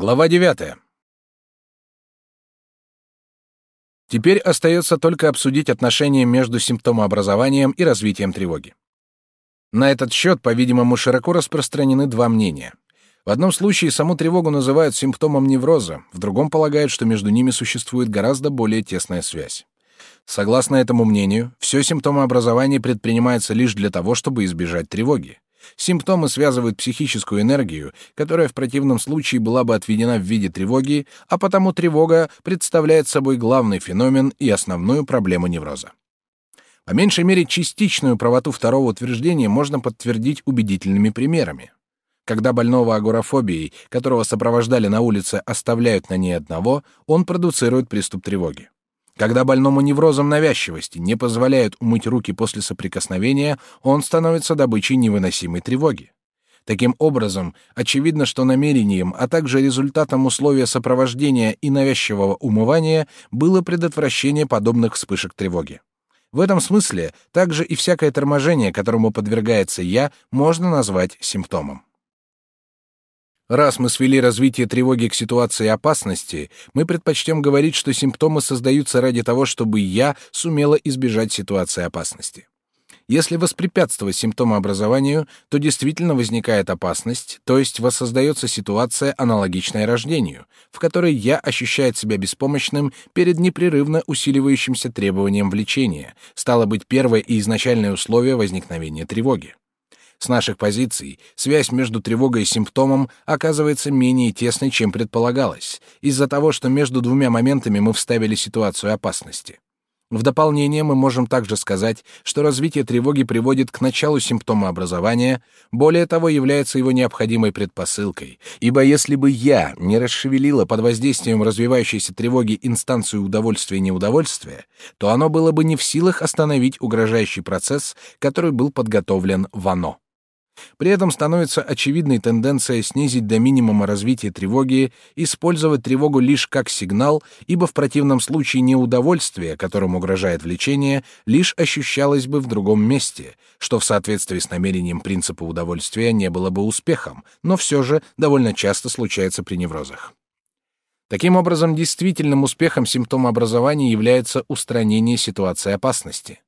Глава 9. Теперь остается только обсудить отношения между симптомообразованием и развитием тревоги. На этот счет, по-видимому, широко распространены два мнения. В одном случае саму тревогу называют симптомом невроза, в другом полагают, что между ними существует гораздо более тесная связь. Согласно этому мнению, все симптомообразование предпринимается лишь для того, чтобы избежать тревоги. Симптомы связывают психическую энергию, которая в противном случае была бы отведена в виде тревоги, а потому тревога представляет собой главный феномен и основную проблему невроза. По меньшей мере, частичную правоту второго утверждения можно подтвердить убедительными примерами. Когда больного агорафобией, которого сопровождали на улице, оставляют на ней одного, он продуцирует приступ тревоги. Когда больному неврозом навязчивости не позволяют умыть руки после соприкосновения, он становится добычей невыносимой тревоги. Таким образом, очевидно, что намерением, а также результатом условия сопровождения и навязчивого умывания было предотвращение подобных вспышек тревоги. В этом смысле также и всякое торможение, которому подвергается я, можно назвать симптомом. Раз мы свели развитие тревоги к ситуации опасности, мы предпочтем говорить, что симптомы создаются ради того, чтобы я сумела избежать ситуации опасности. Если воспрепятствовать симптомообразованию, то действительно возникает опасность, то есть воссоздается ситуация, аналогичная рождению, в которой я ощущает себя беспомощным перед непрерывно усиливающимся требованием влечения, стало быть первое и изначальное условие возникновения тревоги. С наших позиций связь между тревогой и симптомом оказывается менее тесной, чем предполагалось, из-за того, что между двумя моментами мы вставили ситуацию опасности. В дополнение мы можем также сказать, что развитие тревоги приводит к началу симптома образования, более того, является его необходимой предпосылкой, ибо если бы я не расшевелила под воздействием развивающейся тревоги инстанцию удовольствия и неудовольствия, то оно было бы не в силах остановить угрожающий процесс, который был подготовлен в оно. При этом становится очевидной тенденция снизить до минимума развитие тревоги, использовать тревогу лишь как сигнал, ибо в противном случае неудовольствие, которым угрожает влечение, лишь ощущалось бы в другом месте, что в соответствии с намерением принципа удовольствия не было бы успехом, но все же довольно часто случается при неврозах. Таким образом, действительным успехом симптомообразования является устранение ситуации опасности.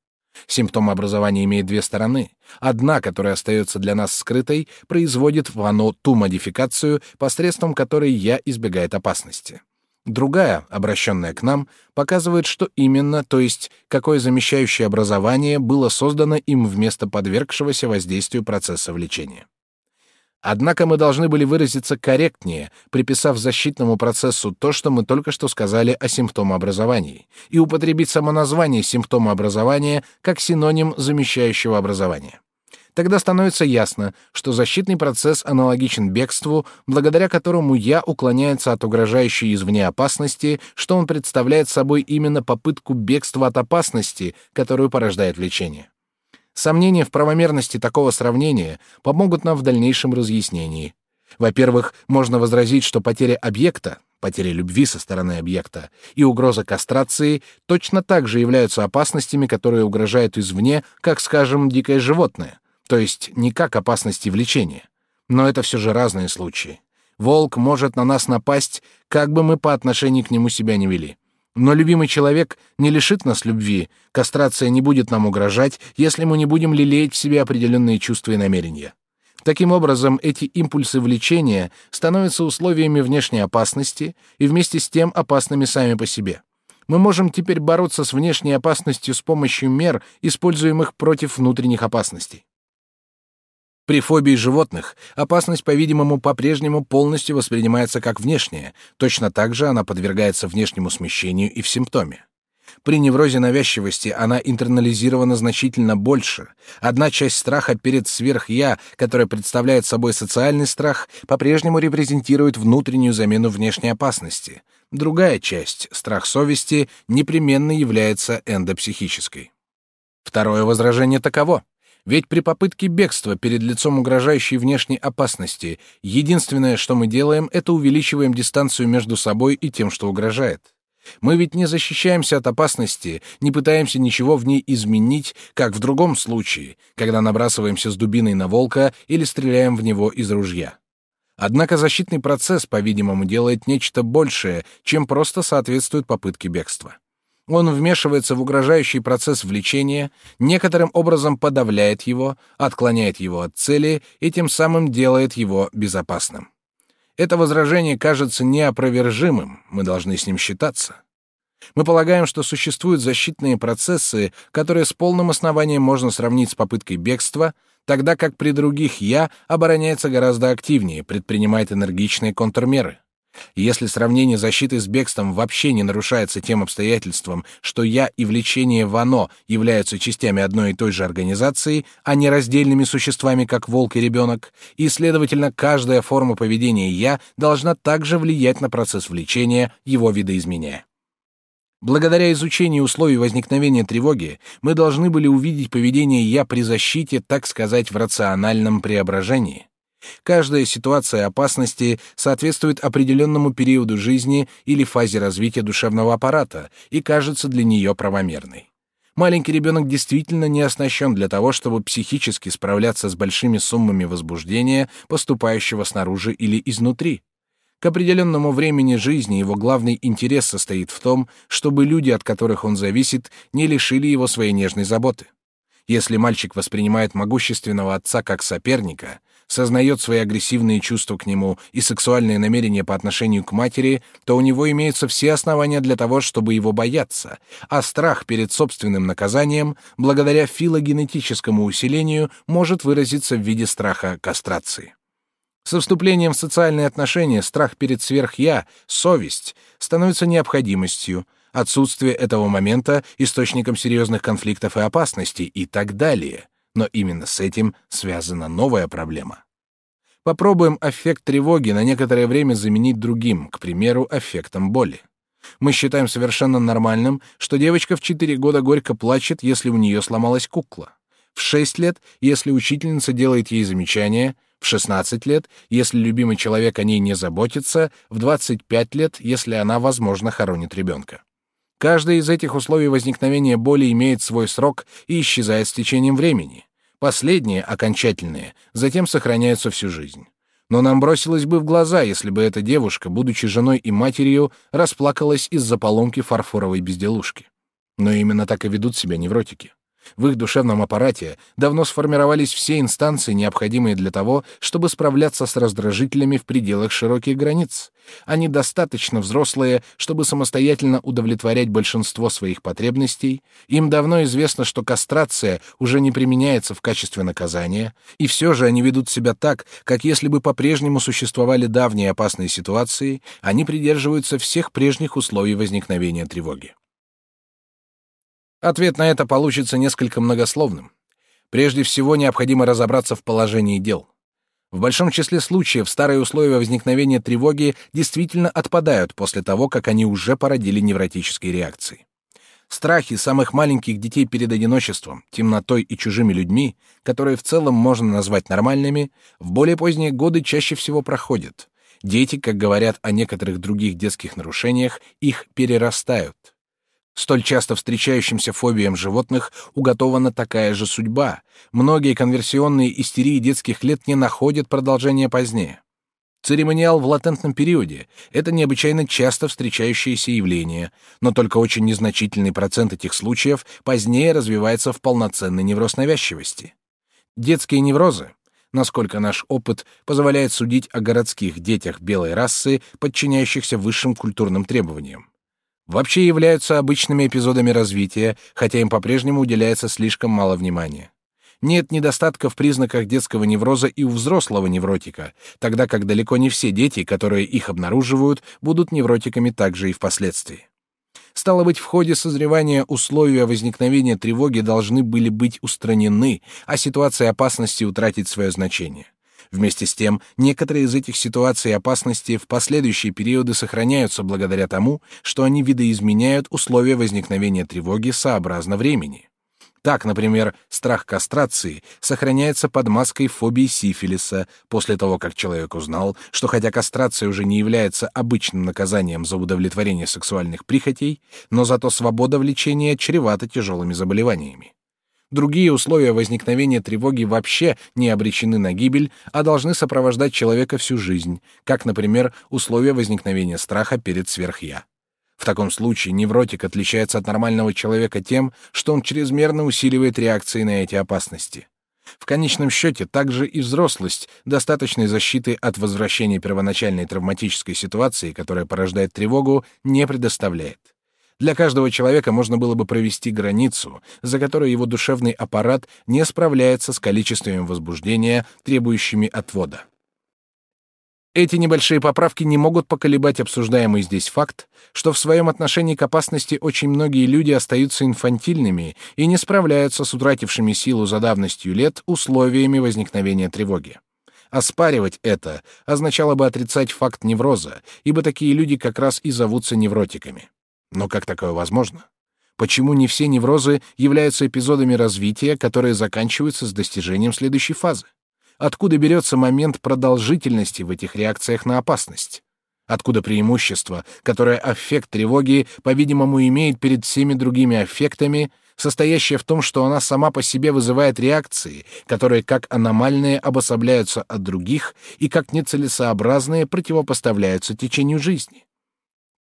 Симптом образования имеет две стороны. Одна, которая остается для нас скрытой, производит в оно ту модификацию, посредством которой я избегает опасности. Другая, обращенная к нам, показывает, что именно, то есть какое замещающее образование было создано им вместо подвергшегося воздействию процесса влечения. Однако мы должны были выразиться корректнее, приписав защитному процессу то, что мы только что сказали о симптомообразовании, и употребить само название симптомообразования как синоним замещающего образования. Тогда становится ясно, что защитный процесс аналогичен бегству, благодаря которому я уклоняется от угрожающей извне опасности, что он представляет собой именно попытку бегства от опасности, которую порождает влечение. Сомнения в правомерности такого сравнения помогут нам в дальнейшем разъяснении. Во-первых, можно возразить, что потеря объекта, потеря любви со стороны объекта и угроза кастрации точно так же являются опасностями, которые угрожают извне, как, скажем, дикое животное, то есть не как опасности влечения. Но это все же разные случаи. Волк может на нас напасть, как бы мы по отношению к нему себя не вели. Но любимый человек не лишит нас любви, кастрация не будет нам угрожать, если мы не будем лелеять в себе определенные чувства и намерения. Таким образом, эти импульсы влечения становятся условиями внешней опасности и вместе с тем опасными сами по себе. Мы можем теперь бороться с внешней опасностью с помощью мер, используемых против внутренних опасностей. При фобии животных опасность, по-видимому, по-прежнему полностью воспринимается как внешняя, точно так же она подвергается внешнему смещению и в симптоме. При неврозе навязчивости она интернализирована значительно больше. Одна часть страха перед сверх-я, которая представляет собой социальный страх, по-прежнему репрезентирует внутреннюю замену внешней опасности. Другая часть, страх совести, непременно является эндопсихической. Второе возражение таково. Ведь при попытке бегства перед лицом угрожающей внешней опасности единственное, что мы делаем, это увеличиваем дистанцию между собой и тем, что угрожает. Мы ведь не защищаемся от опасности, не пытаемся ничего в ней изменить, как в другом случае, когда набрасываемся с дубиной на волка или стреляем в него из ружья. Однако защитный процесс, по-видимому, делает нечто большее, чем просто соответствует попытке бегства. Он вмешивается в угрожающий процесс влечения, некоторым образом подавляет его, отклоняет его от цели и тем самым делает его безопасным. Это возражение кажется неопровержимым, мы должны с ним считаться. Мы полагаем, что существуют защитные процессы, которые с полным основанием можно сравнить с попыткой бегства, тогда как при других «я» обороняется гораздо активнее, предпринимает энергичные контрмеры. Если сравнение защиты с бегством вообще не нарушается тем обстоятельством, что «я» и влечение в «оно» являются частями одной и той же организации, а не раздельными существами, как волк и ребенок, и, следовательно, каждая форма поведения «я» должна также влиять на процесс влечения, его видоизменяя. Благодаря изучению условий возникновения тревоги мы должны были увидеть поведение «я» при защите, так сказать, в рациональном преображении. Каждая ситуация опасности соответствует определенному периоду жизни или фазе развития душевного аппарата и кажется для нее правомерной. Маленький ребенок действительно не оснащен для того, чтобы психически справляться с большими суммами возбуждения, поступающего снаружи или изнутри. К определенному времени жизни его главный интерес состоит в том, чтобы люди, от которых он зависит, не лишили его своей нежной заботы. Если мальчик воспринимает могущественного отца как соперника, сознает свои агрессивные чувства к нему и сексуальные намерения по отношению к матери, то у него имеются все основания для того, чтобы его бояться, а страх перед собственным наказанием, благодаря филогенетическому усилению, может выразиться в виде страха кастрации. Со вступлением в социальные отношения страх перед сверх-я, совесть, становится необходимостью, отсутствие этого момента — источником серьезных конфликтов и опасностей и так далее. Но именно с этим связана новая проблема. Попробуем аффект тревоги на некоторое время заменить другим, к примеру, аффектом боли. Мы считаем совершенно нормальным, что девочка в 4 года горько плачет, если у нее сломалась кукла. В 6 лет, если учительница делает ей замечание — в 16 лет, если любимый человек о ней не заботится, в 25 лет, если она, возможно, хоронит ребенка. Каждое из этих условий возникновения боли имеет свой срок и исчезает с течением времени. Последние, окончательные, затем сохраняются всю жизнь. Но нам бросилось бы в глаза, если бы эта девушка, будучи женой и матерью, расплакалась из-за поломки фарфоровой безделушки. Но именно так и ведут себя невротики. В их душевном аппарате давно сформировались все инстанции, необходимые для того, чтобы справляться с раздражителями в пределах широких границ. Они достаточно взрослые, чтобы самостоятельно удовлетворять большинство своих потребностей. Им давно известно, что кастрация уже не применяется в качестве наказания, и все же они ведут себя так, как если бы по-прежнему существовали давние опасные ситуации, они придерживаются всех прежних условий возникновения тревоги. Ответ на это получится несколько многословным. Прежде всего, необходимо разобраться в положении дел. В большом числе случаев старые условия возникновения тревоги действительно отпадают после того, как они уже породили невротические реакции. Страхи самых маленьких детей перед одиночеством, темнотой и чужими людьми, которые в целом можно назвать нормальными, в более поздние годы чаще всего проходят. Дети, как говорят о некоторых других детских нарушениях, их перерастают. Столь часто встречающимся фобиям животных уготована такая же судьба. Многие конверсионные истерии детских лет не находят продолжения позднее. Церемониал в латентном периоде — это необычайно часто встречающееся явление, но только очень незначительный процент этих случаев позднее развивается в полноценный невроз навязчивости. Детские неврозы, насколько наш опыт позволяет судить о городских детях белой расы, подчиняющихся высшим культурным требованиям вообще являются обычными эпизодами развития, хотя им по-прежнему уделяется слишком мало внимания. Нет недостатка в признаках детского невроза и у взрослого невротика, тогда как далеко не все дети, которые их обнаруживают, будут невротиками также и впоследствии. Стало быть, в ходе созревания условия возникновения тревоги должны были быть устранены, а ситуация опасности утратить свое значение. Вместе с тем, некоторые из этих ситуаций опасности в последующие периоды сохраняются благодаря тому, что они видоизменяют условия возникновения тревоги сообразно времени. Так, например, страх кастрации сохраняется под маской фобии сифилиса после того, как человек узнал, что хотя кастрация уже не является обычным наказанием за удовлетворение сексуальных прихотей, но зато свобода влечения чревата тяжелыми заболеваниями. Другие условия возникновения тревоги вообще не обречены на гибель, а должны сопровождать человека всю жизнь, как, например, условия возникновения страха перед сверхя. В таком случае невротик отличается от нормального человека тем, что он чрезмерно усиливает реакции на эти опасности. В конечном счете, также и взрослость достаточной защиты от возвращения первоначальной травматической ситуации, которая порождает тревогу, не предоставляет. Для каждого человека можно было бы провести границу, за которой его душевный аппарат не справляется с количествами возбуждения, требующими отвода. Эти небольшие поправки не могут поколебать обсуждаемый здесь факт, что в своем отношении к опасности очень многие люди остаются инфантильными и не справляются с утратившими силу за давностью лет условиями возникновения тревоги. Оспаривать это означало бы отрицать факт невроза, ибо такие люди как раз и зовутся невротиками. Но как такое возможно? Почему не все неврозы являются эпизодами развития, которые заканчиваются с достижением следующей фазы? Откуда берется момент продолжительности в этих реакциях на опасность? Откуда преимущество, которое аффект тревоги, по-видимому, имеет перед всеми другими аффектами, состоящее в том, что она сама по себе вызывает реакции, которые как аномальные обособляются от других и как нецелесообразные противопоставляются течению жизни?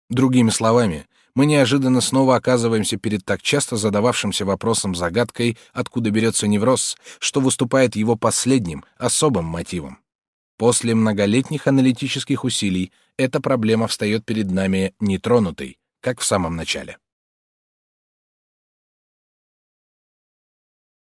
Другими словами, мы неожиданно снова оказываемся перед так часто задававшимся вопросом-загадкой, откуда берется невроз, что выступает его последним, особым мотивом. После многолетних аналитических усилий эта проблема встает перед нами нетронутой, как в самом начале.